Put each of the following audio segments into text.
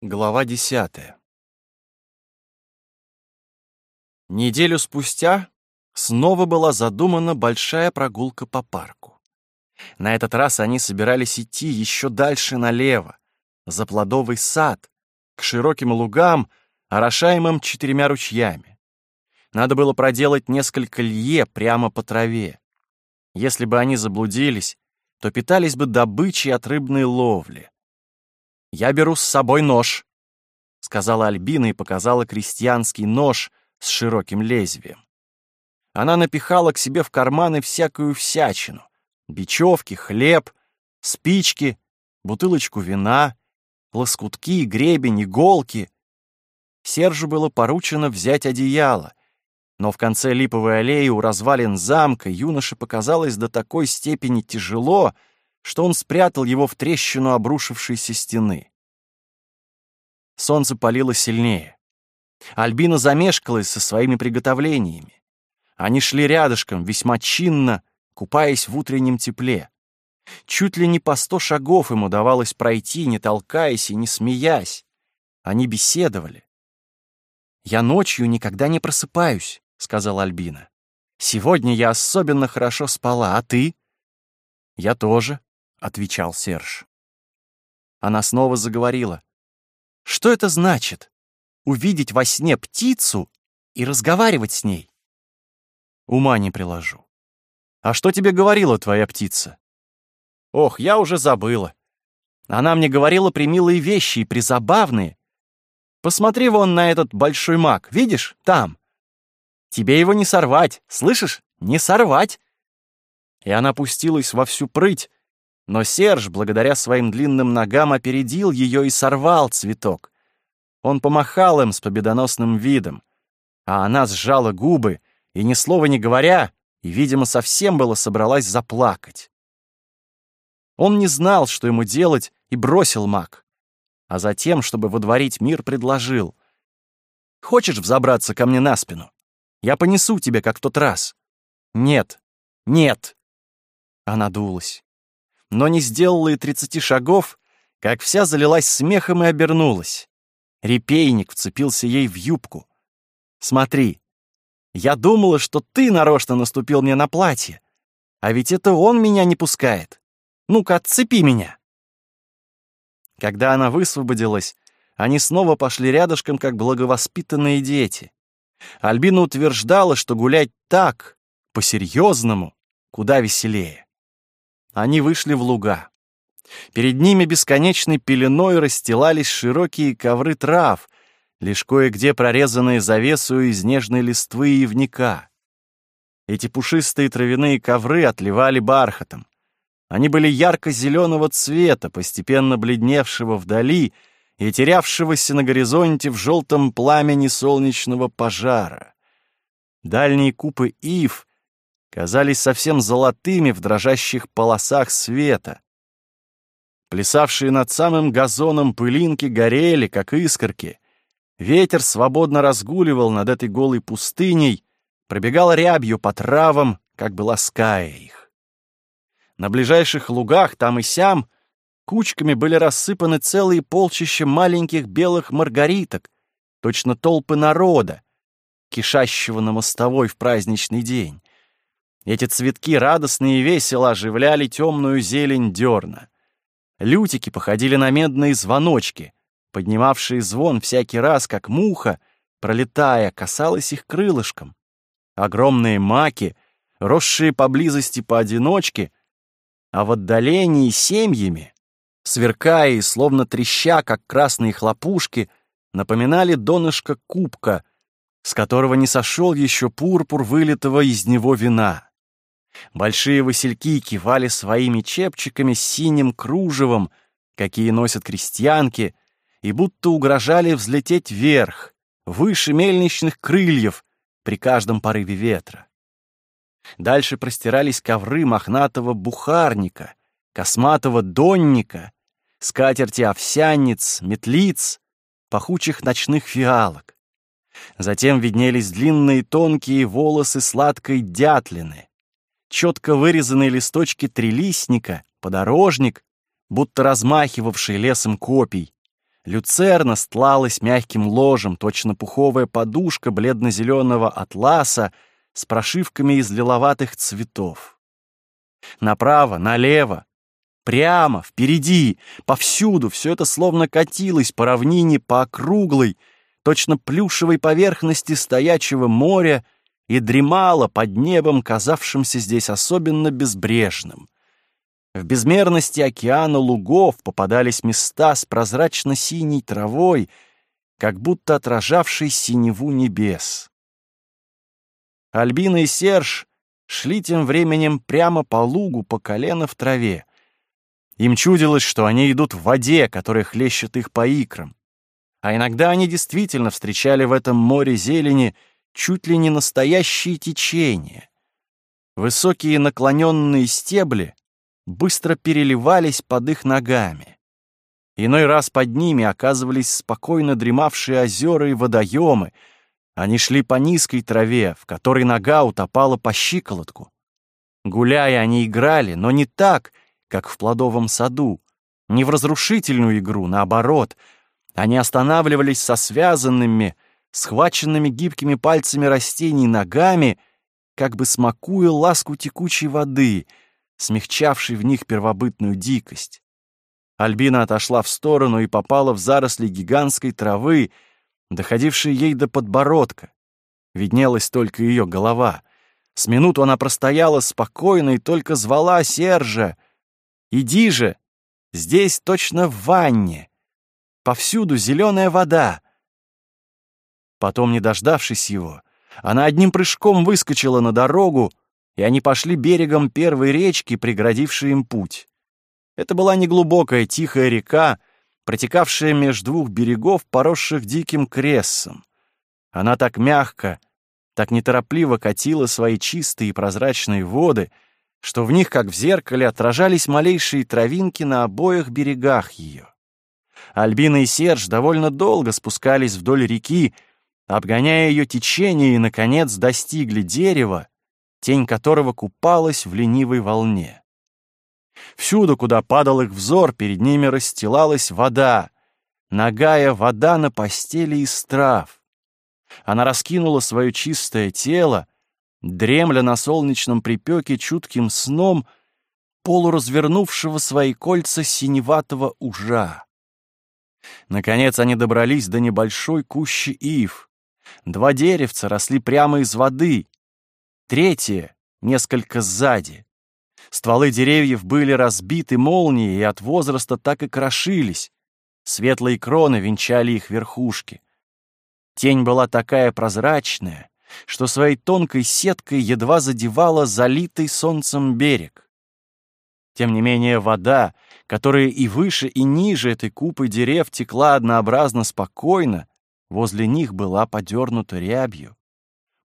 Глава десятая. Неделю спустя снова была задумана большая прогулка по парку. На этот раз они собирались идти еще дальше налево, за плодовый сад, к широким лугам, орошаемым четырьмя ручьями. Надо было проделать несколько лье прямо по траве. Если бы они заблудились, то питались бы добычей от рыбной ловли. «Я беру с собой нож», — сказала Альбина и показала крестьянский нож с широким лезвием. Она напихала к себе в карманы всякую всячину — бечевки, хлеб, спички, бутылочку вина, лоскутки, гребень, иголки. Сержу было поручено взять одеяло, но в конце липовой аллеи у развалин замка юноше показалось до такой степени тяжело, что он спрятал его в трещину обрушившейся стены. Солнце палило сильнее. Альбина замешкалась со своими приготовлениями. Они шли рядышком, весьма чинно, купаясь в утреннем тепле. Чуть ли не по сто шагов им удавалось пройти, не толкаясь и не смеясь. Они беседовали. «Я ночью никогда не просыпаюсь», — сказала Альбина. «Сегодня я особенно хорошо спала, а ты?» «Я тоже», — отвечал Серж. Она снова заговорила. «Что это значит? Увидеть во сне птицу и разговаривать с ней?» «Ума не приложу. А что тебе говорила твоя птица?» «Ох, я уже забыла. Она мне говорила примилые вещи и призабавные. Посмотри вон на этот большой мак, видишь, там. Тебе его не сорвать, слышишь? Не сорвать!» И она пустилась во всю прыть, но Серж, благодаря своим длинным ногам, опередил ее и сорвал цветок. Он помахал им с победоносным видом, а она сжала губы и, ни слова не говоря, и, видимо, совсем было собралась заплакать. Он не знал, что ему делать, и бросил маг. А затем, чтобы водворить мир, предложил. «Хочешь взобраться ко мне на спину? Я понесу тебя, как в тот раз». «Нет, нет!» Она дулась но не сделала и тридцати шагов, как вся залилась смехом и обернулась. Репейник вцепился ей в юбку. «Смотри, я думала, что ты нарочно наступил мне на платье, а ведь это он меня не пускает. Ну-ка, отцепи меня!» Когда она высвободилась, они снова пошли рядышком, как благовоспитанные дети. Альбина утверждала, что гулять так, по-серьезному, куда веселее. Они вышли в луга. Перед ними бесконечной пеленой расстилались широкие ковры трав, лишь кое-где прорезанные завесу из нежной листвы и ивника. Эти пушистые травяные ковры отливали бархатом. Они были ярко-зеленого цвета, постепенно бледневшего вдали и терявшегося на горизонте в желтом пламени солнечного пожара. Дальние купы ив казались совсем золотыми в дрожащих полосах света. Плясавшие над самым газоном пылинки горели, как искорки. Ветер свободно разгуливал над этой голой пустыней, пробегал рябью по травам, как бы лаская их. На ближайших лугах, там и сям, кучками были рассыпаны целые полчища маленьких белых маргариток, точно толпы народа, кишащего на мостовой в праздничный день. Эти цветки радостно и весело оживляли темную зелень дерна. Лютики походили на медные звоночки, поднимавшие звон всякий раз, как муха, пролетая, касалась их крылышком. Огромные маки, росшие поблизости поодиночке, а в отдалении семьями, сверкая и словно треща, как красные хлопушки, напоминали донышко кубка, с которого не сошел еще пурпур вылитого из него вина. Большие васильки кивали своими чепчиками с синим кружевом, какие носят крестьянки, и будто угрожали взлететь вверх, выше мельничных крыльев при каждом порыве ветра. Дальше простирались ковры мохнатого бухарника, косматого донника, скатерти овсянниц, метлиц, пахучих ночных фиалок. Затем виднелись длинные тонкие волосы сладкой дятлины, четко вырезанные листочки трилистника, подорожник, будто размахивавший лесом копий, Люцерна стлалась мягким ложем, точно пуховая подушка бледно-зеленого атласа с прошивками из лиловатых цветов. Направо, налево, прямо, впереди, повсюду все это словно катилось по равнине, по округлой, точно плюшевой поверхности стоячего моря и дремало под небом, казавшимся здесь особенно безбрежным. В безмерности океана лугов попадались места с прозрачно-синей травой, как будто отражавшей синеву небес. Альбина и Серж шли тем временем прямо по лугу, по колено в траве. Им чудилось, что они идут в воде, которая хлещет их по икрам. А иногда они действительно встречали в этом море зелени чуть ли не настоящие течения. Высокие наклоненные стебли быстро переливались под их ногами. Иной раз под ними оказывались спокойно дремавшие озера и водоемы. Они шли по низкой траве, в которой нога утопала по щиколотку. Гуляя, они играли, но не так, как в плодовом саду, не в разрушительную игру, наоборот. Они останавливались со связанными, схваченными гибкими пальцами растений ногами, как бы смакуя ласку текучей воды — смягчавший в них первобытную дикость. Альбина отошла в сторону и попала в заросли гигантской травы, доходившей ей до подбородка. Виднелась только ее голова. С минуту она простояла спокойно и только звала Сержа. «Иди же! Здесь точно в ванне! Повсюду зеленая вода!» Потом, не дождавшись его, она одним прыжком выскочила на дорогу, и они пошли берегом первой речки, преградившей им путь. Это была неглубокая тихая река, протекавшая между двух берегов, поросших диким крессом. Она так мягко, так неторопливо катила свои чистые и прозрачные воды, что в них, как в зеркале, отражались малейшие травинки на обоих берегах ее. Альбина и Серж довольно долго спускались вдоль реки, обгоняя ее течение и, наконец, достигли дерева, тень которого купалась в ленивой волне. Всюду, куда падал их взор, перед ними расстилалась вода, нагая вода на постели из трав. Она раскинула свое чистое тело, дремля на солнечном припеке чутким сном полуразвернувшего свои кольца синеватого ужа. Наконец они добрались до небольшой кущи ив. Два деревца росли прямо из воды, Третье — несколько сзади. Стволы деревьев были разбиты молнией и от возраста так и крошились. Светлые кроны венчали их верхушки. Тень была такая прозрачная, что своей тонкой сеткой едва задевала залитый солнцем берег. Тем не менее вода, которая и выше, и ниже этой купы дерев текла однообразно спокойно, возле них была подернута рябью.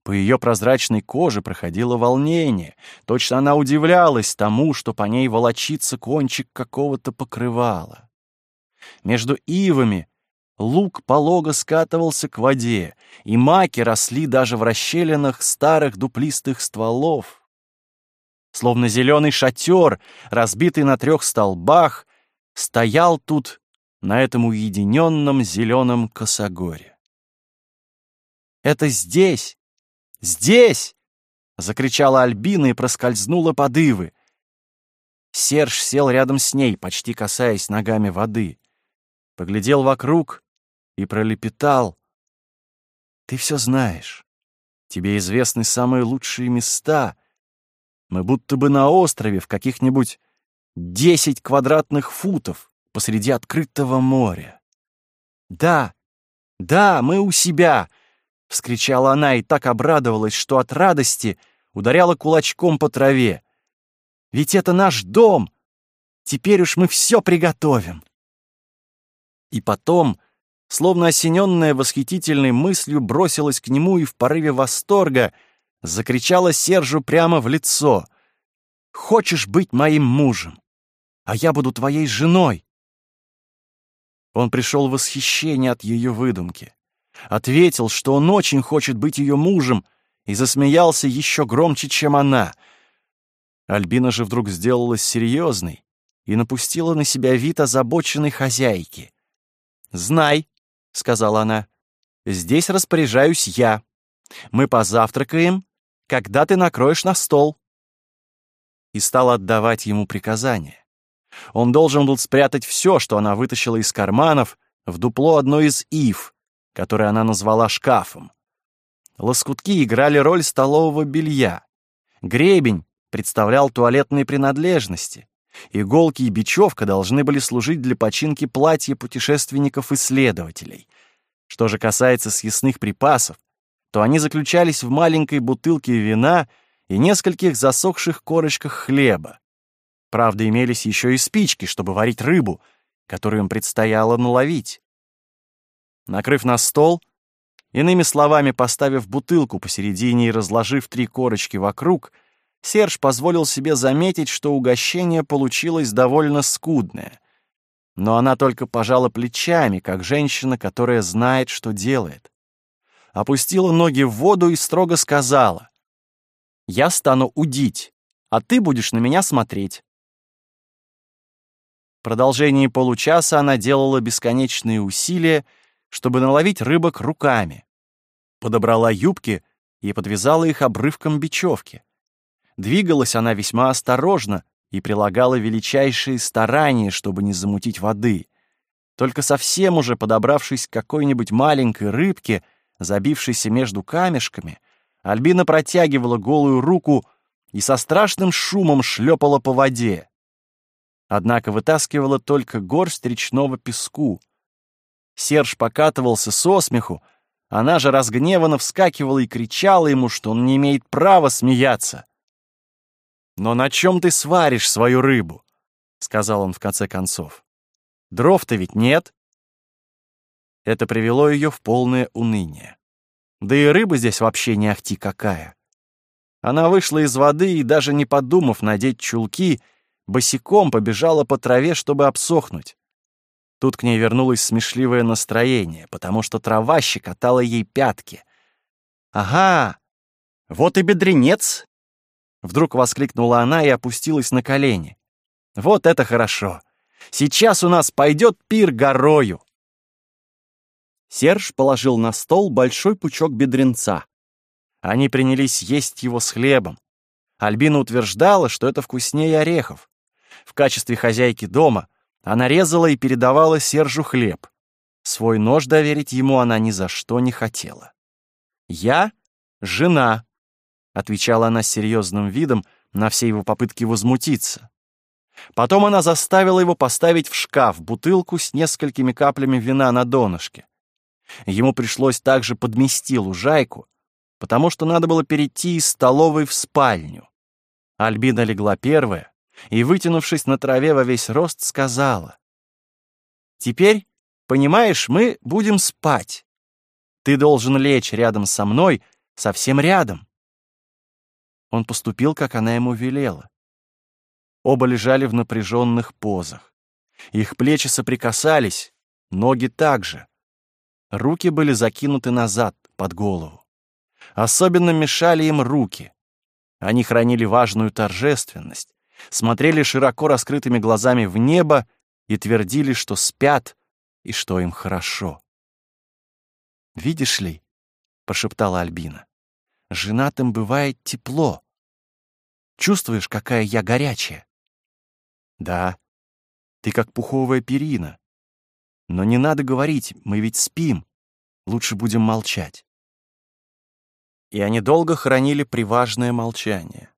По ее прозрачной коже проходило волнение. Точно она удивлялась тому, что по ней волочится кончик какого-то покрывала. Между ивами луг полого скатывался к воде, и маки росли даже в расщелинах старых дуплистых стволов. Словно зеленый шатер, разбитый на трех столбах, стоял тут, на этом уединенном зеленом косогоре. Это здесь, Здесь!» — закричала Альбина и проскользнула под ивы. Серж сел рядом с ней, почти касаясь ногами воды. Поглядел вокруг и пролепетал. «Ты все знаешь. Тебе известны самые лучшие места. Мы будто бы на острове в каких-нибудь десять квадратных футов посреди открытого моря. Да, да, мы у себя!» — вскричала она и так обрадовалась, что от радости ударяла кулачком по траве. «Ведь это наш дом! Теперь уж мы все приготовим!» И потом, словно осененная восхитительной мыслью, бросилась к нему и в порыве восторга закричала Сержу прямо в лицо. «Хочешь быть моим мужем? А я буду твоей женой!» Он пришел в восхищение от ее выдумки ответил, что он очень хочет быть ее мужем, и засмеялся еще громче, чем она. Альбина же вдруг сделалась серьезной и напустила на себя вид озабоченной хозяйки. «Знай», — сказала она, — «здесь распоряжаюсь я. Мы позавтракаем, когда ты накроешь на стол». И стала отдавать ему приказания. Он должен был спрятать все, что она вытащила из карманов, в дупло одной из ив, которое она назвала шкафом. Лоскутки играли роль столового белья. Гребень представлял туалетные принадлежности. Иголки и бечевка должны были служить для починки платья путешественников-исследователей. Что же касается съестных припасов, то они заключались в маленькой бутылке вина и нескольких засохших корочках хлеба. Правда, имелись еще и спички, чтобы варить рыбу, которую им предстояло наловить. Накрыв на стол, иными словами, поставив бутылку посередине и разложив три корочки вокруг — Серж позволил себе заметить, что угощение получилось довольно скудное. Но она только пожала плечами, как женщина, которая знает, что делает. Опустила ноги в воду и строго сказала. «Я стану удить, а ты будешь на меня смотреть». В продолжении получаса она делала бесконечные усилия, чтобы наловить рыбок руками. Подобрала юбки и подвязала их обрывком бечевки. Двигалась она весьма осторожно и прилагала величайшие старания, чтобы не замутить воды. Только совсем уже подобравшись к какой-нибудь маленькой рыбке, забившейся между камешками, Альбина протягивала голую руку и со страшным шумом шлепала по воде. Однако вытаскивала только горсть речного песку. Серж покатывался со смеху, она же разгневанно вскакивала и кричала ему, что он не имеет права смеяться. «Но на чем ты сваришь свою рыбу?» — сказал он в конце концов. «Дров-то ведь нет». Это привело ее в полное уныние. Да и рыба здесь вообще не ахти какая. Она вышла из воды и, даже не подумав надеть чулки, босиком побежала по траве, чтобы обсохнуть. Тут к ней вернулось смешливое настроение, потому что трава щекотала ей пятки. «Ага, вот и бедренец Вдруг воскликнула она и опустилась на колени. «Вот это хорошо! Сейчас у нас пойдет пир горою!» Серж положил на стол большой пучок бедренца. Они принялись есть его с хлебом. Альбина утверждала, что это вкуснее орехов. В качестве хозяйки дома она резала и передавала Сержу хлеб. Свой нож доверить ему она ни за что не хотела. «Я — жена», — отвечала она с серьезным видом на все его попытки возмутиться. Потом она заставила его поставить в шкаф бутылку с несколькими каплями вина на донышке. Ему пришлось также подмести лужайку, потому что надо было перейти из столовой в спальню. Альбина легла первая и, вытянувшись на траве во весь рост, сказала. «Теперь, понимаешь, мы будем спать. Ты должен лечь рядом со мной, совсем рядом. Он поступил, как она ему велела. Оба лежали в напряженных позах. Их плечи соприкасались, ноги также. Руки были закинуты назад, под голову. Особенно мешали им руки. Они хранили важную торжественность, смотрели широко раскрытыми глазами в небо и твердили, что спят и что им хорошо. «Видишь ли», — прошептала Альбина, — «женатым бывает тепло. Чувствуешь, какая я горячая? Да, ты как пуховая перина. Но не надо говорить, мы ведь спим. Лучше будем молчать. И они долго хранили приважное молчание.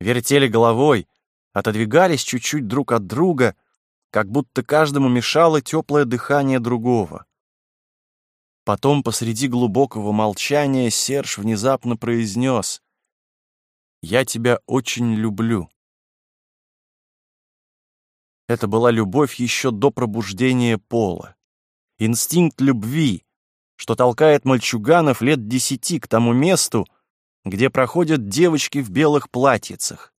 Вертели головой, отодвигались чуть-чуть друг от друга, как будто каждому мешало теплое дыхание другого. Потом посреди глубокого молчания Серж внезапно произнес «Я тебя очень люблю». Это была любовь еще до пробуждения пола. Инстинкт любви, что толкает мальчуганов лет десяти к тому месту, где проходят девочки в белых платьицах.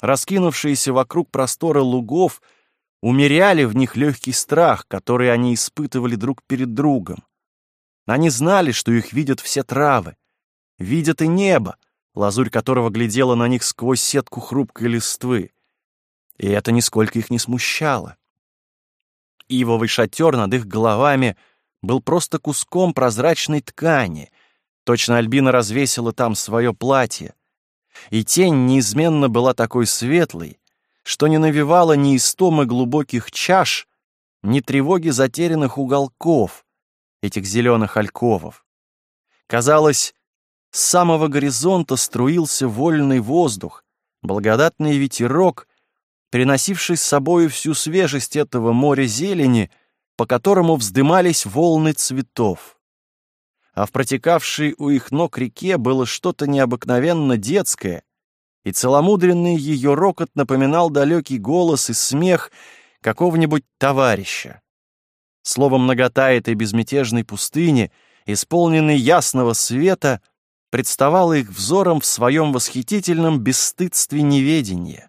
Раскинувшиеся вокруг простора лугов умеряли в них легкий страх, который они испытывали друг перед другом. Они знали, что их видят все травы, видят и небо, лазурь которого глядела на них сквозь сетку хрупкой листвы. И это нисколько их не смущало. Ивовый шатер над их головами был просто куском прозрачной ткани. Точно Альбина развесила там свое платье. И тень неизменно была такой светлой, что не навевала ни истомы глубоких чаш, ни тревоги затерянных уголков этих зеленых альковов. Казалось, с самого горизонта струился вольный воздух, благодатный ветерок, приносивший с собою всю свежесть этого моря зелени, по которому вздымались волны цветов. А в протекавшей у их ног реке было что-то необыкновенно детское, и целомудренный ее рокот напоминал далекий голос и смех какого-нибудь товарища. Слово многота этой безмятежной пустыни, исполненной ясного света — представало их взором в своем восхитительном бесстыдстве неведения.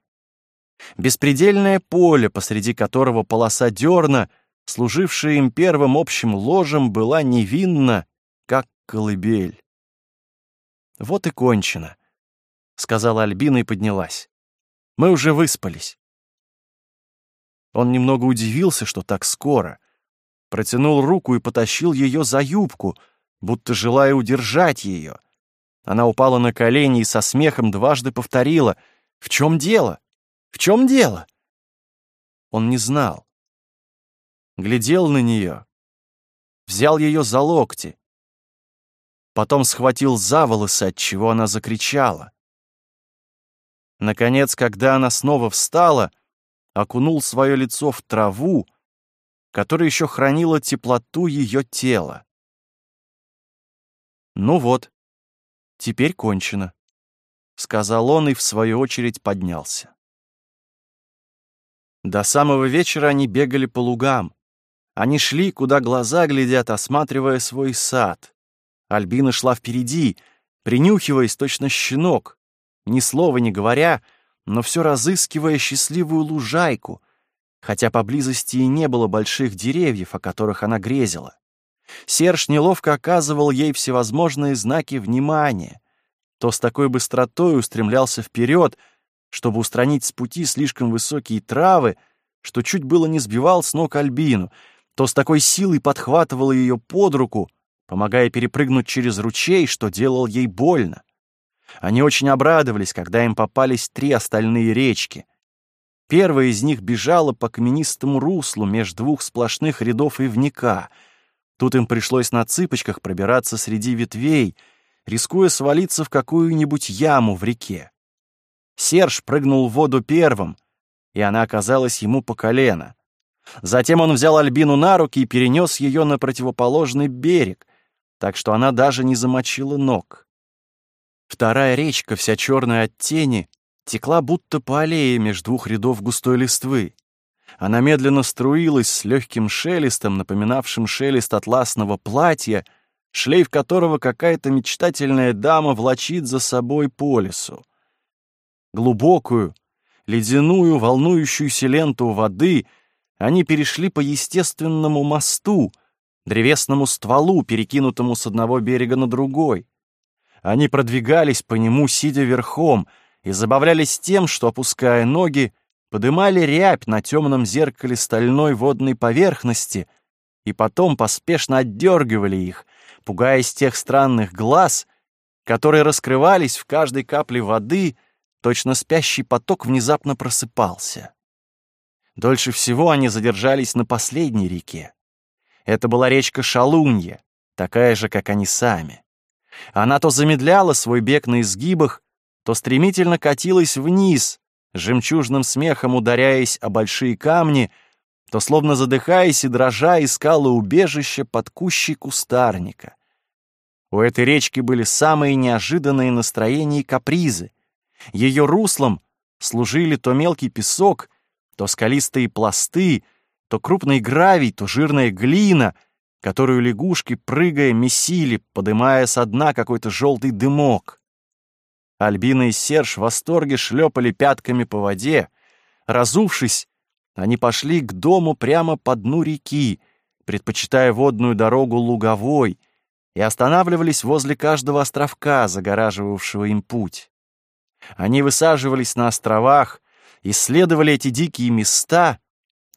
Беспредельное поле, посреди которого полоса дерна, служившая им первым общим ложем, была невинна, колыбель. «Вот и кончено», — сказала Альбина и поднялась. «Мы уже выспались». Он немного удивился, что так скоро. Протянул руку и потащил ее за юбку, будто желая удержать ее. Она упала на колени и со смехом дважды повторила «В чем дело? В чем дело?» Он не знал. Глядел на нее, взял ее за локти, потом схватил за волосы, от чего она закричала. Наконец, когда она снова встала, окунул свое лицо в траву, которая еще хранила теплоту ее тела. Ну вот, Теперь кончено», — сказал он и, в свою очередь, поднялся. До самого вечера они бегали по лугам. Они шли, куда глаза глядят, осматривая свой сад. Альбина шла впереди, принюхиваясь точно щенок, ни слова не говоря, но все разыскивая счастливую лужайку, хотя поблизости и не было больших деревьев, о которых она грезила. Серж неловко оказывал ей всевозможные знаки внимания, то с такой быстротой устремлялся вперед, чтобы устранить с пути слишком высокие травы, что чуть было не сбивал с ног Альбину, то с такой силой подхватывал ее под руку, помогая перепрыгнуть через ручей, что делал ей больно. Они очень обрадовались, когда им попались три остальные речки. Первая из них бежала по каменистому руслу между двух сплошных рядов ивника — Тут им пришлось на цыпочках пробираться среди ветвей, рискуя свалиться в какую-нибудь яму в реке. Серж прыгнул в воду первым, и она оказалась ему по колено. Затем он взял Альбину на руки и перенес ее на противоположный берег, так что она даже не замочила ног. Вторая речка, вся черная от тени, текла будто по аллее между двух рядов густой листвы. Она медленно струилась с легким шелестом, напоминавшим шелест атласного платья, шлейф которого какая-то мечтательная дама влачит за собой по лесу. Глубокую, ледяную, волнующуюся ленту воды они перешли по естественному мосту, древесному стволу, перекинутому с одного берега на другой. Они продвигались по нему, сидя верхом, и забавлялись тем, что, опуская ноги, подымали рябь на темном зеркале стальной водной поверхности и потом поспешно отдергивали их, пугаясь тех странных глаз, которые раскрывались в каждой капле воды, точно спящий поток внезапно просыпался. Дольше всего они задержались на последней реке. Это была речка Шалунья, такая же, как они сами. Она то замедляла свой бег на изгибах, то стремительно катилась вниз, жемчужным смехом ударяясь о большие камни, то, словно задыхаясь и дрожа, искала убежище под кущей кустарника. У этой речки были самые неожиданные настроения и капризы. Ее руслом служили то мелкий песок, то скалистые пласты, то крупный гравий, то жирная глина, которую лягушки, прыгая, месили, подымая со дна какой-то желтый дымок. Альбина и Серж в восторге шлепали пятками по воде. Разувшись, они пошли к дому прямо по дну реки, предпочитая водную дорогу луговой, и останавливались возле каждого островка, загораживавшего им путь. Они высаживались на островах, исследовали эти дикие места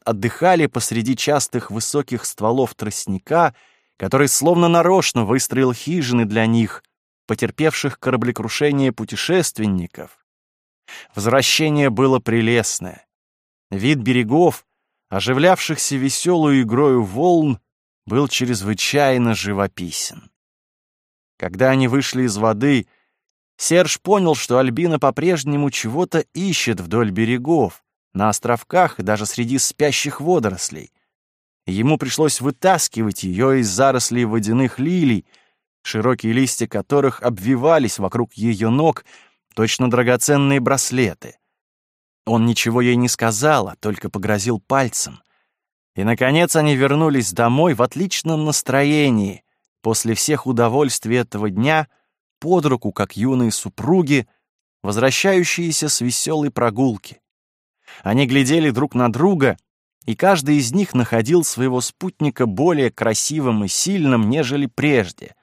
отдыхали посреди частых высоких стволов тростника, который словно нарочно выстроил хижины для них, потерпевших кораблекрушение путешественников. Возвращение было прелестное. Вид берегов, оживлявшихся веселую игрою волн, был чрезвычайно живописен. Когда они вышли из воды, Серж понял, что Альбина по-прежнему чего-то ищет вдоль берегов, на островках и даже среди спящих водорослей. Ему пришлось вытаскивать ее из зарослей водяных лилий, широкие листья которых обвивались вокруг ее ног, точно драгоценные браслеты. Он ничего ей не сказал, а только погрозил пальцем. И, наконец, они вернулись домой в отличном настроении, после всех удовольствий этого дня, под руку, как юные супруги, возвращающиеся с веселой прогулки. Они глядели друг на друга, и каждый из них находил своего спутника более красивым и сильным, нежели прежде.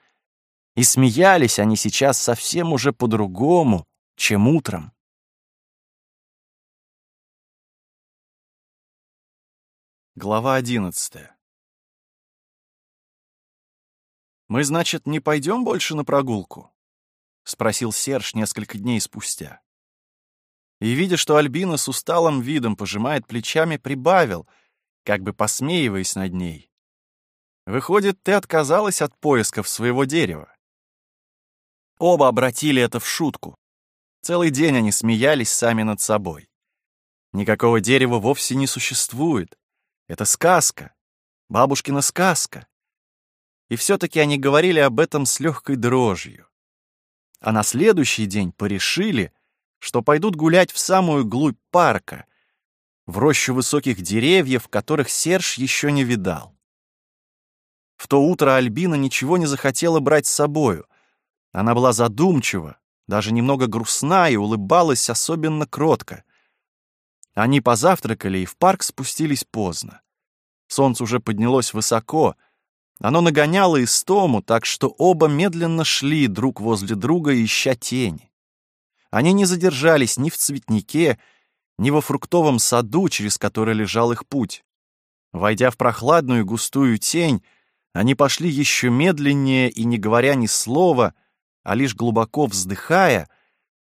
И смеялись они сейчас совсем уже по-другому, чем утром. Глава одиннадцатая. «Мы, значит, не пойдем больше на прогулку?» — спросил Серж несколько дней спустя и, видя, что Альбина с усталым видом пожимает плечами, прибавил, как бы посмеиваясь над ней. «Выходит, ты отказалась от поисков своего дерева». Оба обратили это в шутку. Целый день они смеялись сами над собой. Никакого дерева вовсе не существует. Это сказка, бабушкина сказка. И все-таки они говорили об этом с легкой дрожью. А на следующий день порешили, что пойдут гулять в самую глубь парка, в рощу высоких деревьев, которых Серж еще не видал. В то утро Альбина ничего не захотела брать с собою. Она была задумчива, даже немного грустна и улыбалась особенно кротко. Они позавтракали и в парк спустились поздно. Солнце уже поднялось высоко, оно нагоняло истому, так что оба медленно шли друг возле друга, ища тени. Они не задержались ни в цветнике, ни во фруктовом саду, через который лежал их путь. Войдя в прохладную густую тень, они пошли еще медленнее и, не говоря ни слова, а лишь глубоко вздыхая,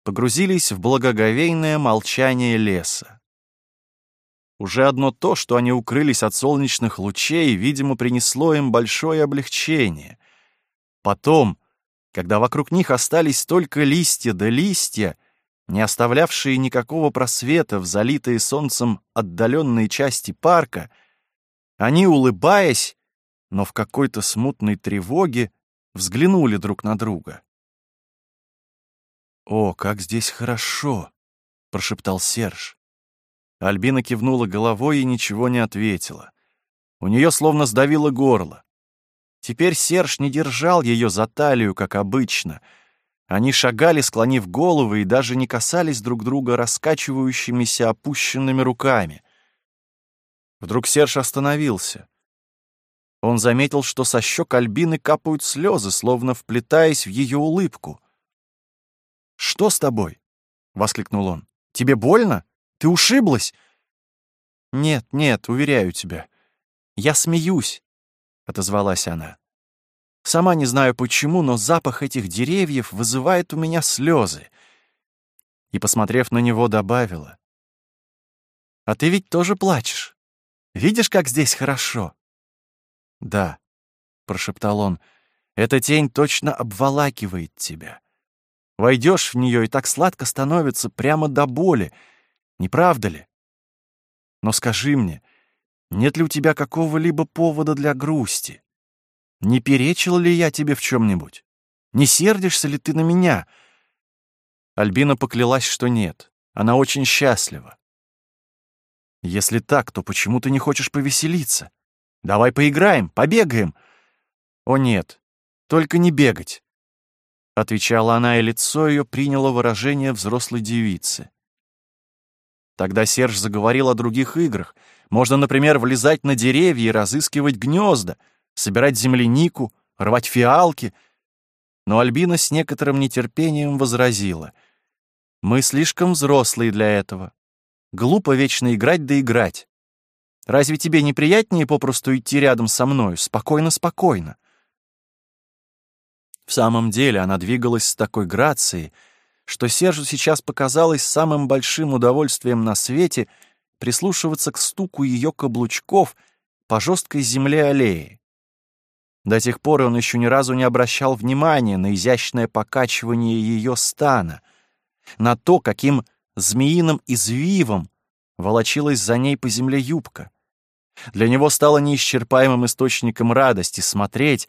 погрузились в благоговейное молчание леса. Уже одно то, что они укрылись от солнечных лучей, видимо, принесло им большое облегчение. Потом, когда вокруг них остались только листья да листья, не оставлявшие никакого просвета в залитые солнцем отдаленные части парка, они, улыбаясь, но в какой-то смутной тревоге, взглянули друг на друга. «О, как здесь хорошо!» — прошептал Серж. Альбина кивнула головой и ничего не ответила. У нее словно сдавило горло. Теперь Серж не держал ее за талию, как обычно. Они шагали, склонив головы, и даже не касались друг друга раскачивающимися опущенными руками. Вдруг Серж остановился. Он заметил, что со щек Альбины капают слезы, словно вплетаясь в ее улыбку. «Что с тобой?» — воскликнул он. «Тебе больно? Ты ушиблась?» «Нет, нет, уверяю тебя. Я смеюсь. — отозвалась она. «Сама не знаю почему, но запах этих деревьев вызывает у меня слезы». И, посмотрев на него, добавила. «А ты ведь тоже плачешь. Видишь, как здесь хорошо?» «Да», — прошептал он, — «эта тень точно обволакивает тебя. Войдешь в нее и так сладко становится прямо до боли, не правда ли? Но скажи мне, — нет ли у тебя какого-либо повода для грусти? Не перечил ли я тебе в чем-нибудь? Не сердишься ли ты на меня?» Альбина поклялась, что нет. Она очень счастлива. «Если так, то почему ты не хочешь повеселиться? Давай поиграем, побегаем!» «О нет, только не бегать!» Отвечала она, и лицо ее приняло выражение взрослой девицы. Тогда Серж заговорил о других играх — можно, например, влезать на деревья и разыскивать гнезда, собирать землянику, рвать фиалки. Но Альбина с некоторым нетерпением возразила. «Мы слишком взрослые для этого. Глупо вечно играть да играть. Разве тебе неприятнее попросту идти рядом со мною? Спокойно, спокойно. В самом деле она двигалась с такой грацией, что Сержу сейчас показалось самым большим удовольствием на свете прислушиваться к стуку ее каблучков по жесткой земле аллеи. До тех пор он еще ни разу не обращал внимания на изящное покачивание ее стана, на то, каким змеиным извивом волочилась за ней по земле юбка. Для него стало неисчерпаемым источником радости смотреть,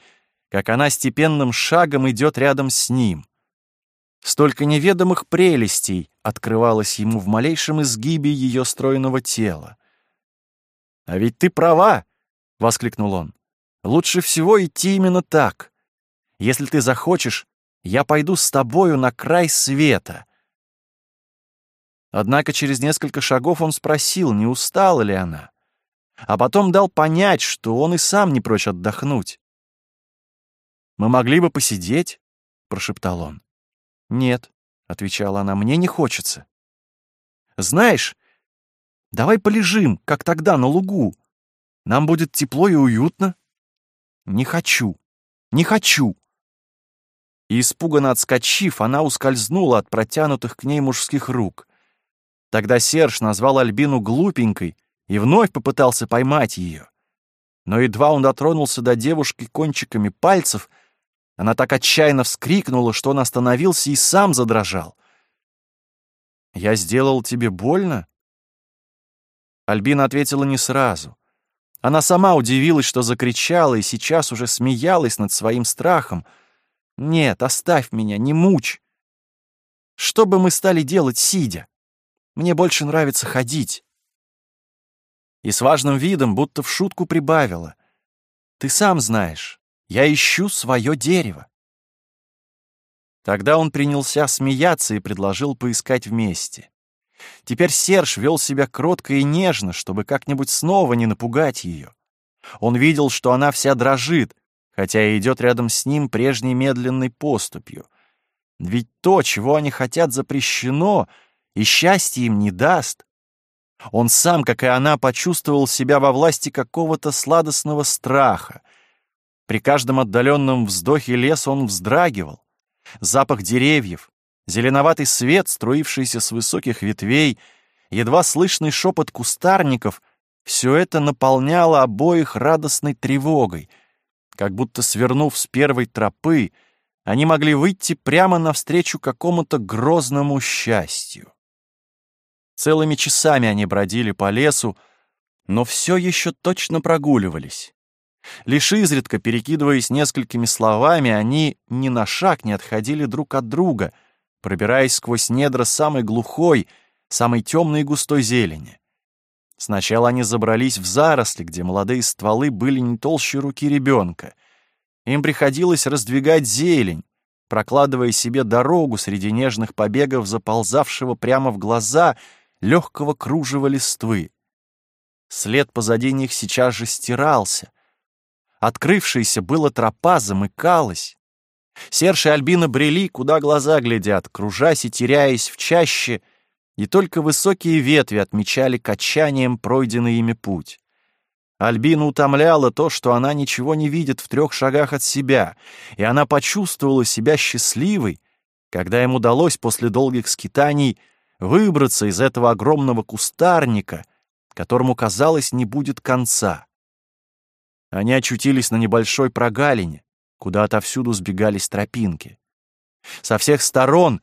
как она степенным шагом идет рядом с ним. Столько неведомых прелестей открывалось ему в малейшем изгибе ее стройного тела. «А ведь ты права!» — воскликнул он. «Лучше всего идти именно так. Если ты захочешь, я пойду с тобою на край света». Однако через несколько шагов он спросил, не устала ли она а потом дал понять, что он и сам не прочь отдохнуть. «Мы могли бы посидеть», — прошептал он. «Нет», — отвечала она, — «мне не хочется». «Знаешь, давай полежим, как тогда, на лугу. Нам будет тепло и уютно». «Не хочу, не хочу». И испуганно отскочив, она ускользнула от протянутых к ней мужских рук. Тогда Серж назвал Альбину глупенькой и вновь попытался поймать ее. Но едва он дотронулся до девушки кончиками пальцев, она так отчаянно вскрикнула, что он остановился и сам задрожал. «Я сделал тебе больно?» Альбина ответила не сразу. Она сама удивилась, что закричала, и сейчас уже смеялась над своим страхом. «Нет, оставь меня, не мучь! Что бы мы стали делать, сидя? Мне больше нравится ходить» и с важным видом будто в шутку прибавила. «Ты сам знаешь, я ищу свое дерево». Тогда он принялся смеяться и предложил поискать вместе. Теперь Серж вел себя кротко и нежно, чтобы как-нибудь снова не напугать ее. Он видел, что она вся дрожит, хотя и идет рядом с ним прежней медленной поступью. Ведь то, чего они хотят, запрещено, и счастье им не даст. Он сам, как и она, почувствовал себя во власти какого-то сладостного страха. При каждом отдаленном вздохе леса он вздрагивал. Запах деревьев, зеленоватый свет, струившийся с высоких ветвей, едва слышный шепот кустарников — все это наполняло обоих радостной тревогой, как будто, свернув с первой тропы, они могли выйти прямо навстречу какому-то грозному счастью. Целыми часами они бродили по лесу, но все еще точно прогуливались. Лишь изредка, перекидываясь несколькими словами, они ни на шаг не отходили друг от друга, пробираясь сквозь недра самой глухой, самой темной и густой зелени. Сначала они забрались в заросли, где молодые стволы были не толще руки ребенка. Им приходилось раздвигать зелень, прокладывая себе дорогу среди нежных побегов заползавшего прямо в глаза — легкого кружева листвы. След позади них сейчас же стирался. Открывшаяся была тропа замыкалась. Серж и Альбина брели, куда глаза глядят, кружась и теряясь в чаще, и только высокие ветви отмечали качанием пройденный ими путь. Альбина утомляла то, что она ничего не видит в трех шагах от себя, и она почувствовала себя счастливой, когда им удалось после долгих скитаний выбраться из этого огромного кустарника, которому, казалось, не будет конца. Они очутились на небольшой прогалине, куда отовсюду сбегались тропинки. Со всех сторон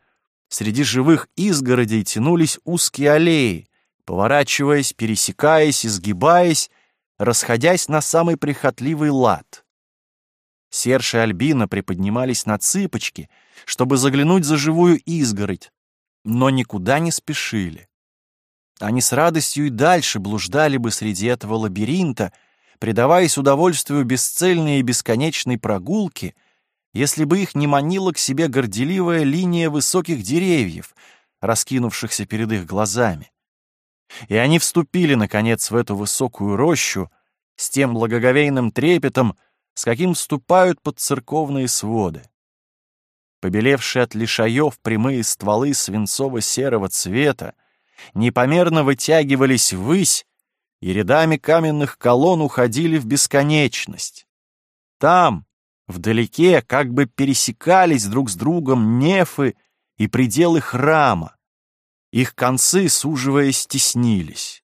среди живых изгородей тянулись узкие аллеи, поворачиваясь, пересекаясь, изгибаясь, расходясь на самый прихотливый лад. Серж и Альбина приподнимались на цыпочки, чтобы заглянуть за живую изгородь, но никуда не спешили. Они с радостью и дальше блуждали бы среди этого лабиринта, предаваясь удовольствию бесцельной и бесконечной прогулки, если бы их не манила к себе горделивая линия высоких деревьев, раскинувшихся перед их глазами. И они вступили, наконец, в эту высокую рощу с тем благоговейным трепетом, с каким вступают под церковные своды. Побелевшие от лишаев прямые стволы свинцово-серого цвета непомерно вытягивались ввысь и рядами каменных колонн уходили в бесконечность. Там, вдалеке, как бы пересекались друг с другом нефы и пределы храма. Их концы, суживаясь, теснились.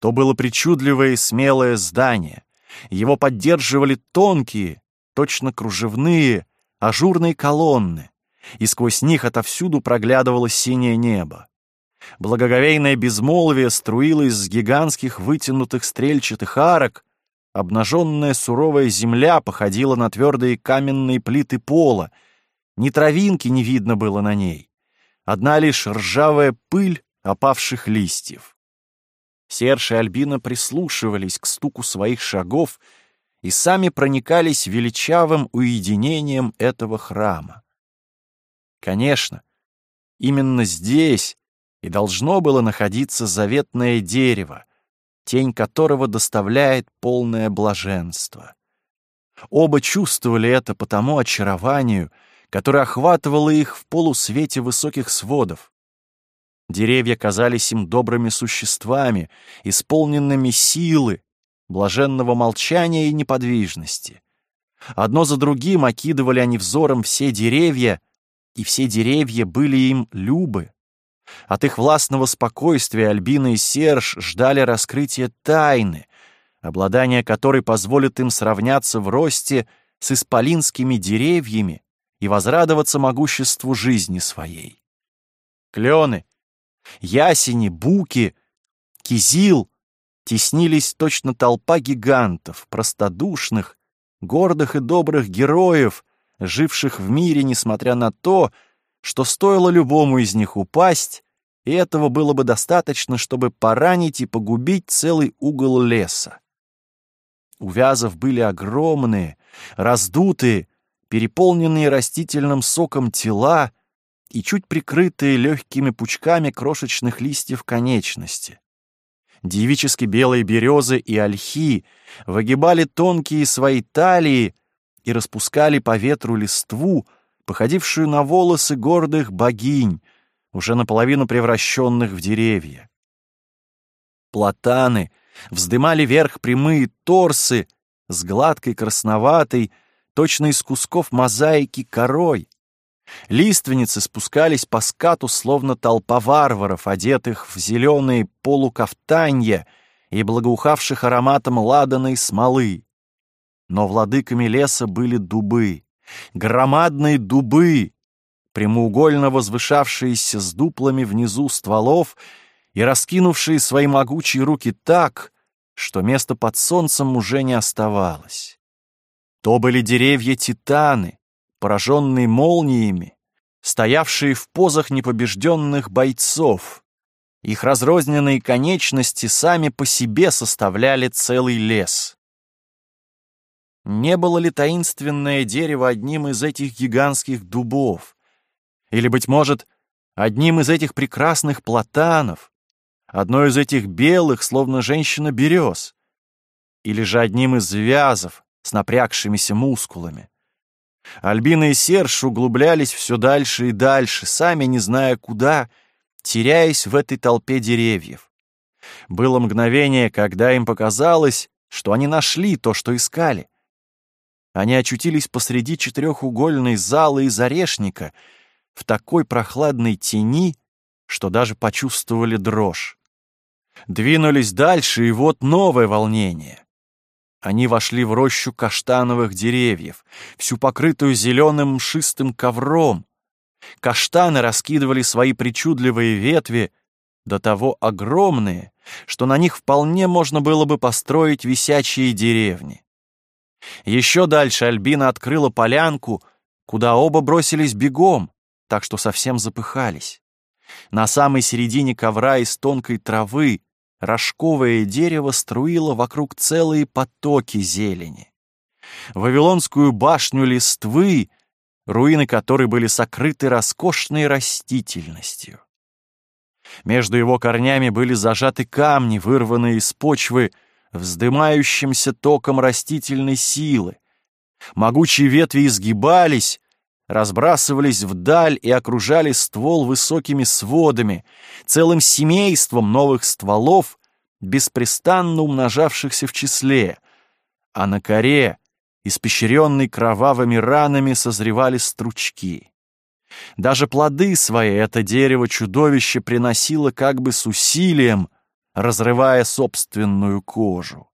То было причудливое и смелое здание. Его поддерживали тонкие, точно кружевные, ажурные колонны, и сквозь них отовсюду проглядывало синее небо. Благоговейное безмолвие струилось с гигантских вытянутых стрельчатых арок, обнаженная суровая земля походила на твердые каменные плиты пола, ни травинки не видно было на ней, одна лишь ржавая пыль опавших листьев. Серж и Альбина прислушивались к стуку своих шагов и сами проникались величавым уединением этого храма. Конечно, именно здесь и должно было находиться заветное дерево, тень которого доставляет полное блаженство. Оба чувствовали это по тому очарованию, которое охватывало их в полусвете высоких сводов. Деревья казались им добрыми существами, исполненными силы, блаженного молчания и неподвижности. Одно за другим окидывали они взором все деревья, и все деревья были им любы. От их властного спокойствия Альбина и Серж ждали раскрытия тайны, обладание которой позволит им сравняться в росте с исполинскими деревьями и возрадоваться могуществу жизни своей. Клены, ясени, буки, кизил теснились точно толпа гигантов, простодушных, гордых и добрых героев, живших в мире, несмотря на то, что стоило любому из них упасть, и этого было бы достаточно, чтобы поранить и погубить целый угол леса. У вязов были огромные, раздутые, переполненные растительным соком тела и чуть прикрытые легкими пучками крошечных листьев конечности. Девически белые березы и ольхи выгибали тонкие свои талии и распускали по ветру листву, походившую на волосы гордых богинь, уже наполовину превращенных в деревья. Платаны вздымали вверх прямые торсы с гладкой красноватой, точно из кусков мозаики корой. Лиственницы спускались по скату, словно толпа варваров, одетых в зеленые полукафтанья и благоухавших ароматом ладаной смолы. Но владыками леса были дубы, громадные дубы, прямоугольно возвышавшиеся с дуплами внизу стволов и раскинувшие свои могучие руки так, что места под солнцем уже не оставалось. То были деревья-титаны, пораженные молниями, стоявшие в позах непобежденных бойцов. Их разрозненные конечности сами по себе составляли целый лес. Не было ли таинственное дерево одним из этих гигантских дубов? Или, быть может, одним из этих прекрасных платанов? Одной из этих белых, словно женщина, берез? Или же одним из вязов с напрягшимися мускулами? Альбина и Серж углублялись все дальше и дальше, сами не зная куда, теряясь в этой толпе деревьев. Было мгновение, когда им показалось, что они нашли то, что искали. Они очутились посреди четырехугольной залы из орешника, в такой прохладной тени, что даже почувствовали дрожь. Двинулись дальше, и вот новое волнение. Они вошли в рощу каштановых деревьев, всю покрытую зеленым мшистым ковром. Каштаны раскидывали свои причудливые ветви, до того огромные, что на них вполне можно было бы построить висячие деревни. Еще дальше Альбина открыла полянку, куда оба бросились бегом, так что совсем запыхались. На самой середине ковра из тонкой травы рожковое дерево струило вокруг целые потоки зелени. Вавилонскую башню листвы, руины которой были сокрыты роскошной растительностью. Между его корнями были зажаты камни, вырванные из почвы вздымающимся током растительной силы. Могучие ветви изгибались, разбрасывались вдаль и окружали ствол высокими сводами, целым семейством новых стволов, беспрестанно умножавшихся в числе, а на коре, испещренной кровавыми ранами, созревали стручки. Даже плоды свои это дерево-чудовище приносило как бы с усилием, разрывая собственную кожу.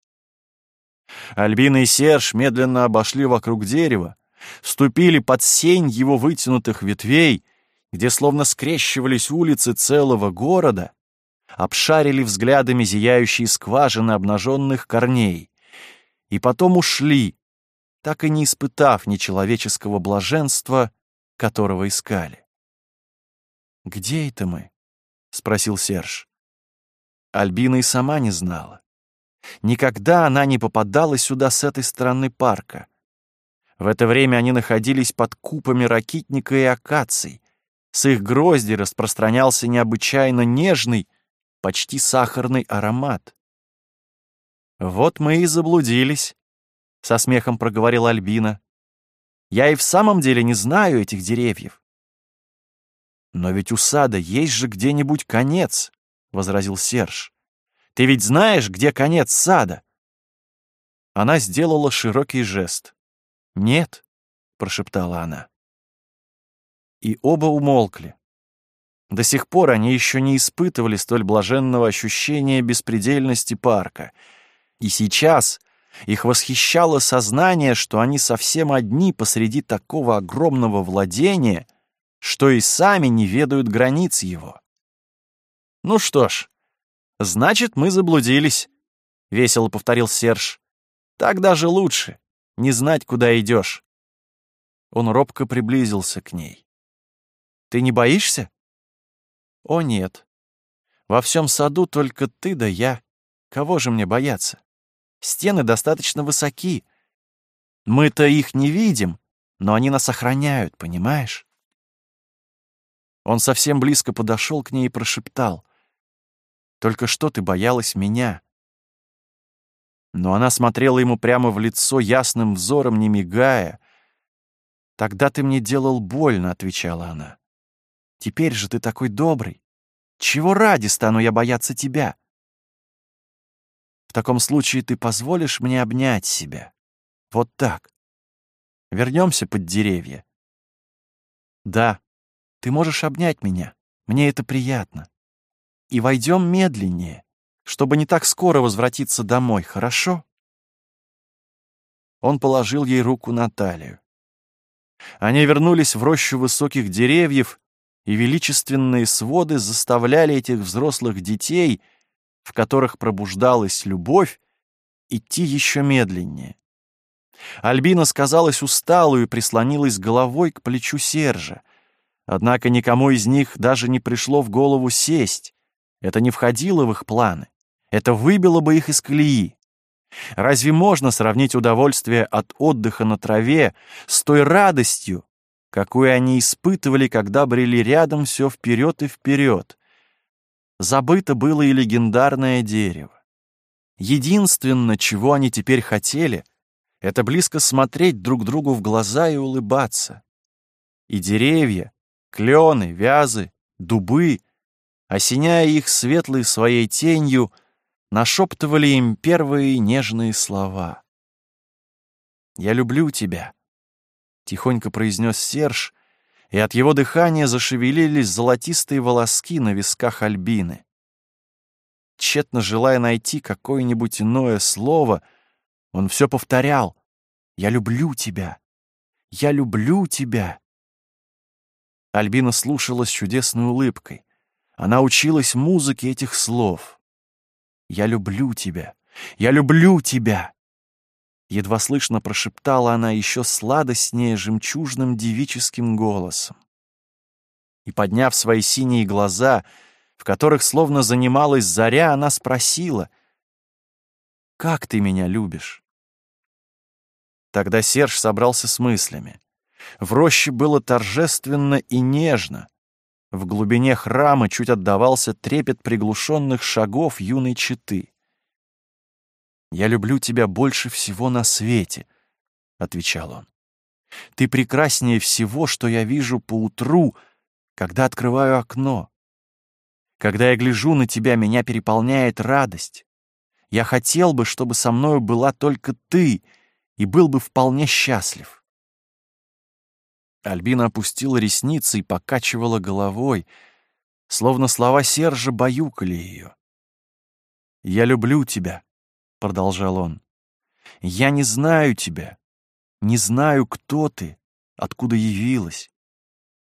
Альбина и Серж медленно обошли вокруг дерева, вступили под сень его вытянутых ветвей, где словно скрещивались улицы целого города, обшарили взглядами зияющие скважины обнаженных корней и потом ушли, так и не испытав нечеловеческого блаженства, которого искали. «Где это мы?» — спросил Серж. Альбина и сама не знала. Никогда она не попадала сюда с этой стороны парка. В это время они находились под купами ракитника и акаций. С их грозди распространялся необычайно нежный, почти сахарный аромат. «Вот мы и заблудились», — со смехом проговорила Альбина. «Я и в самом деле не знаю этих деревьев». «Но ведь у сада есть же где-нибудь конец», — возразил Серж. «Ты ведь знаешь, где конец сада?» Она сделала широкий жест. «Нет», — прошептала она. И оба умолкли. До сих пор они еще не испытывали столь блаженного ощущения беспредельности парка — и сейчас их восхищало сознание, что они совсем одни посреди такого огромного владения, что и сами не ведают границ его. «Ну что ж, значит, мы заблудились», — весело повторил Серж. «Так даже лучше, не знать, куда идешь». Он робко приблизился к ней. «Ты не боишься?» «О, нет. Во всем саду только ты да я. Кого же мне бояться?» Стены достаточно высоки. Мы-то их не видим, но они нас охраняют, понимаешь? Он совсем близко подошел к ней и прошептал. «Только что ты боялась меня?» Но она смотрела ему прямо в лицо ясным взором, не мигая. «Тогда ты мне делал больно», — отвечала она. «Теперь же ты такой добрый. Чего ради стану я бояться тебя?» В таком случае ты позволишь мне обнять себя. Вот так. Вернемся под деревья. Да, ты можешь обнять меня. Мне это приятно. И войдем медленнее, чтобы не так скоро возвратиться домой, хорошо? Он положил ей руку на талию. Они вернулись в рощу высоких деревьев, и величественные своды заставляли этих взрослых детей — в которых пробуждалась любовь, идти еще медленнее. Альбина сказалась усталую и прислонилась головой к плечу Сержа. Однако никому из них даже не пришло в голову сесть. Это не входило в их планы. Это выбило бы их из колеи. Разве можно сравнить удовольствие от отдыха на траве с той радостью, какую они испытывали, когда брели рядом все вперед и вперед, забыто было и легендарное дерево. Единственное, чего они теперь хотели, это близко смотреть друг другу в глаза и улыбаться. И деревья, клены, вязы, дубы, осеняя их светлой своей тенью, нашептывали им первые нежные слова. «Я люблю тебя», — тихонько произнес Серж, и от его дыхания зашевелились золотистые волоски на висках Альбины. Тщетно желая найти какое-нибудь иное слово, он все повторял «Я люблю тебя! Я люблю тебя!» Альбина слушала с чудесной улыбкой. Она училась музыке этих слов. «Я люблю тебя! Я люблю тебя!» Едва слышно прошептала она еще сладостнее жемчужным девическим голосом. И, подняв свои синие глаза, в которых словно занималась заря, она спросила, «Как ты меня любишь?» Тогда Серж собрался с мыслями. В роще было торжественно и нежно. В глубине храма чуть отдавался трепет приглушенных шагов юной четы. «Я люблю тебя больше всего на свете», — отвечал он. «Ты прекраснее всего, что я вижу по утру, когда открываю окно. Когда я гляжу на тебя, меня переполняет радость, Я хотел бы, чтобы со мною была только ты, и был бы вполне счастлив. Альбина опустила ресницы и покачивала головой, словно слова Сержа баюкали ее. «Я люблю тебя», — продолжал он. «Я не знаю тебя, не знаю, кто ты, откуда явилась.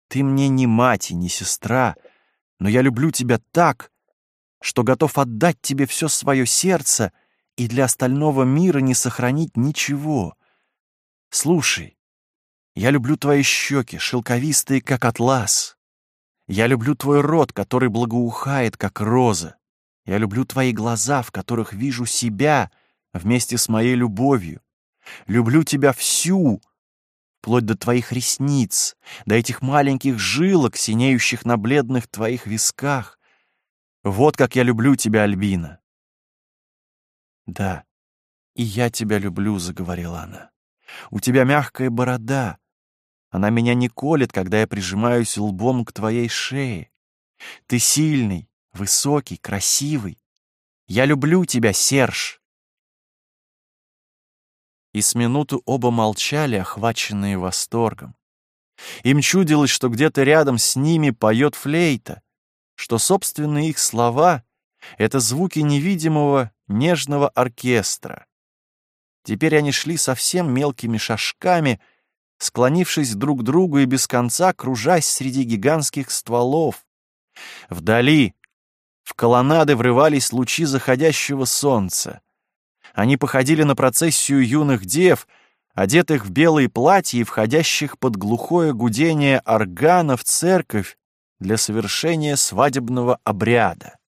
Ты мне не мать и не сестра, но я люблю тебя так, что готов отдать тебе все свое сердце и для остального мира не сохранить ничего. Слушай, я люблю твои щеки, шелковистые, как атлас. Я люблю твой рот, который благоухает, как роза. Я люблю твои глаза, в которых вижу себя вместе с моей любовью. Люблю тебя всю, вплоть до твоих ресниц, до этих маленьких жилок, синеющих на бледных твоих висках. Вот как я люблю тебя, Альбина. Да, и я тебя люблю, заговорила она. У тебя мягкая борода. Она меня не колет, когда я прижимаюсь лбом к твоей шее. Ты сильный, высокий, красивый. Я люблю тебя, Серж. И с минуту оба молчали, охваченные восторгом. Им чудилось, что где-то рядом с ними поет флейта, что собственные их слова — это звуки невидимого нежного оркестра. Теперь они шли совсем мелкими шажками, склонившись друг к другу и без конца кружась среди гигантских стволов. Вдали, в колоннады врывались лучи заходящего солнца. Они походили на процессию юных дев, одетых в белые платья и входящих под глухое гудение органа в церковь для совершения свадебного обряда.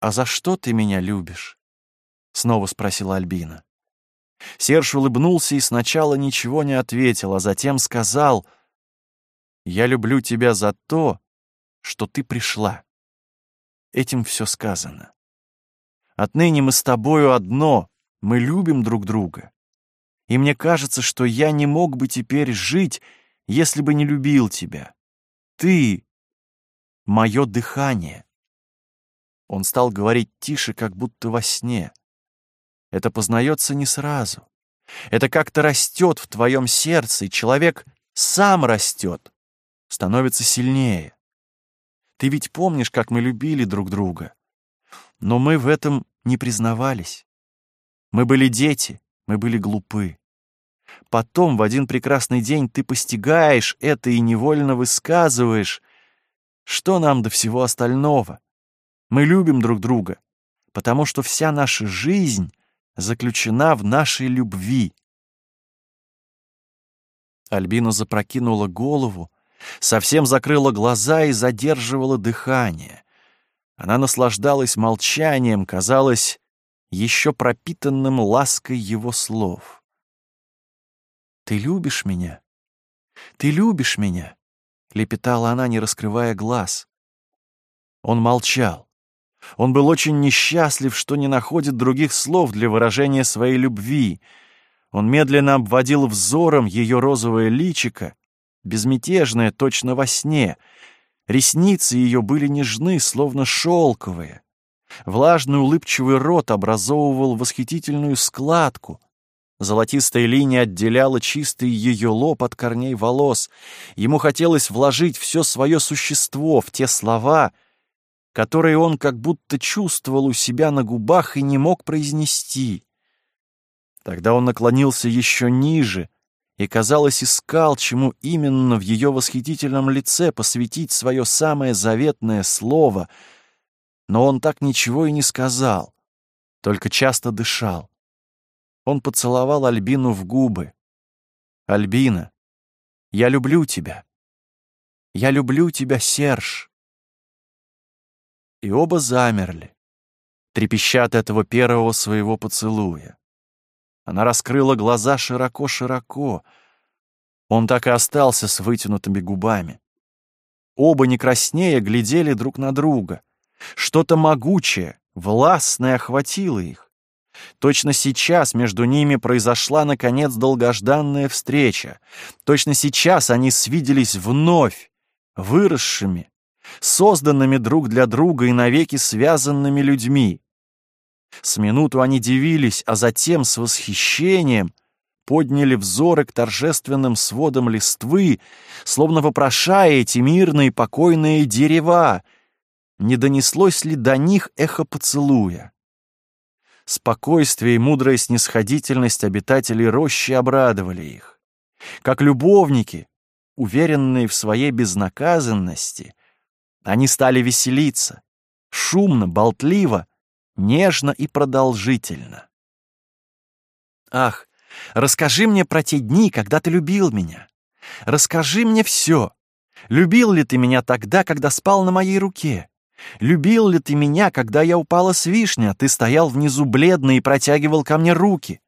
«А за что ты меня любишь?» — снова спросила Альбина. Серж улыбнулся и сначала ничего не ответил, а затем сказал, «Я люблю тебя за то, что ты пришла». Этим все сказано. Отныне мы с тобою одно, мы любим друг друга. И мне кажется, что я не мог бы теперь жить, если бы не любил тебя. Ты — мое дыхание. Он стал говорить тише, как будто во сне. Это познается не сразу. Это как-то растет в твоем сердце, и человек сам растет, становится сильнее. Ты ведь помнишь, как мы любили друг друга. Но мы в этом не признавались. Мы были дети, мы были глупы. Потом, в один прекрасный день, ты постигаешь это и невольно высказываешь. Что нам до всего остального? Мы любим друг друга, потому что вся наша жизнь заключена в нашей любви. Альбина запрокинула голову, совсем закрыла глаза и задерживала дыхание. Она наслаждалась молчанием, казалось, еще пропитанным лаской его слов. «Ты любишь меня? Ты любишь меня?» — лепетала она, не раскрывая глаз. Он молчал. Он был очень несчастлив, что не находит других слов для выражения своей любви. Он медленно обводил взором ее розовое личико, безмятежное точно во сне. Ресницы ее были нежны, словно шелковые. Влажный улыбчивый рот образовывал восхитительную складку. Золотистая линия отделяла чистый ее лоб от корней волос. Ему хотелось вложить все свое существо в те слова — которые он как будто чувствовал у себя на губах и не мог произнести. Тогда он наклонился еще ниже и, казалось, искал, чему именно в ее восхитительном лице посвятить свое самое заветное слово, но он так ничего и не сказал, только часто дышал. Он поцеловал Альбину в губы. «Альбина, я люблю тебя. Я люблю тебя, Серж» и оба замерли, трепеща от этого первого своего поцелуя. Она раскрыла глаза широко-широко. Он так и остался с вытянутыми губами. Оба, не краснея, глядели друг на друга. Что-то могучее, властное охватило их. Точно сейчас между ними произошла, наконец, долгожданная встреча. Точно сейчас они свиделись вновь, выросшими, созданными друг для друга и навеки связанными людьми. С минуту они дивились, а затем с восхищением подняли взоры к торжественным сводам листвы, словно вопрошая эти мирные покойные дерева, не донеслось ли до них эхо поцелуя. Спокойствие и мудрая снисходительность обитателей рощи обрадовали их. Как любовники, уверенные в своей безнаказанности, они стали веселиться, шумно, болтливо, нежно и продолжительно. «Ах, расскажи мне про те дни, когда ты любил меня. Расскажи мне все. Любил ли ты меня тогда, когда спал на моей руке? Любил ли ты меня, когда я упала с вишни, а ты стоял внизу бледный и протягивал ко мне руки?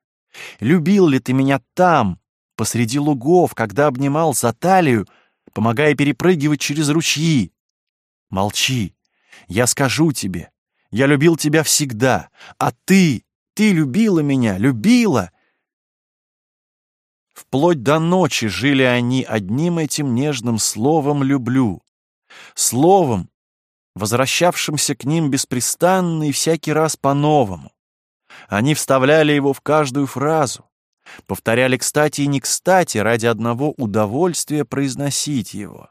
Любил ли ты меня там, посреди лугов, когда обнимал за талию, помогая перепрыгивать через ручьи? Молчи, я скажу тебе, я любил тебя всегда, а ты, ты любила меня, любила. Вплоть до ночи жили они одним этим нежным словом «люблю», словом, возвращавшимся к ним беспрестанно и всякий раз по-новому. Они вставляли его в каждую фразу, повторяли кстати и не кстати ради одного удовольствия произносить его.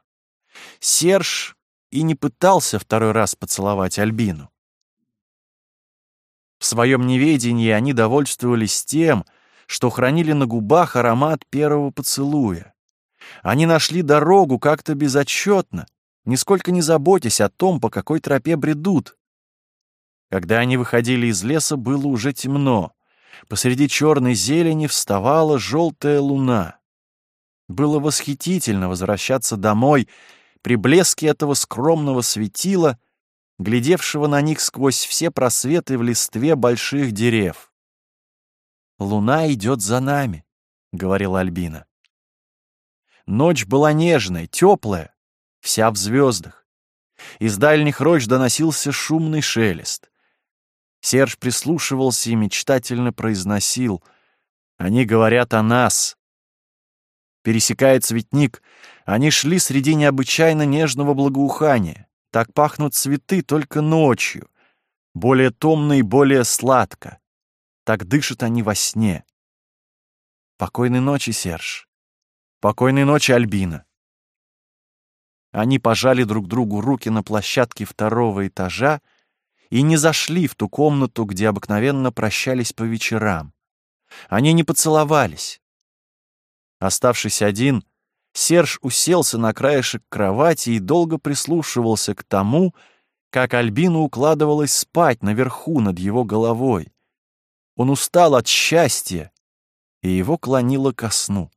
Серж и не пытался второй раз поцеловать Альбину. В своем неведении они довольствовались тем, что хранили на губах аромат первого поцелуя. Они нашли дорогу как-то безотчетно, нисколько не заботясь о том, по какой тропе бредут. Когда они выходили из леса, было уже темно. Посреди черной зелени вставала желтая луна. Было восхитительно возвращаться домой при блеске этого скромного светила, глядевшего на них сквозь все просветы в листве больших дерев. «Луна идет за нами», — говорила Альбина. Ночь была нежная, теплая, вся в звездах. Из дальних рощ доносился шумный шелест. Серж прислушивался и мечтательно произносил «Они говорят о нас». Пересекая цветник, они шли среди необычайно нежного благоухания. Так пахнут цветы только ночью, более томно и более сладко. Так дышат они во сне. Покойной ночи, Серж. Покойной ночи, Альбина. Они пожали друг другу руки на площадке второго этажа и не зашли в ту комнату, где обыкновенно прощались по вечерам. Они не поцеловались. Оставшись один, Серж уселся на краешек кровати и долго прислушивался к тому, как Альбина укладывалась спать наверху над его головой. Он устал от счастья, и его клонило ко сну.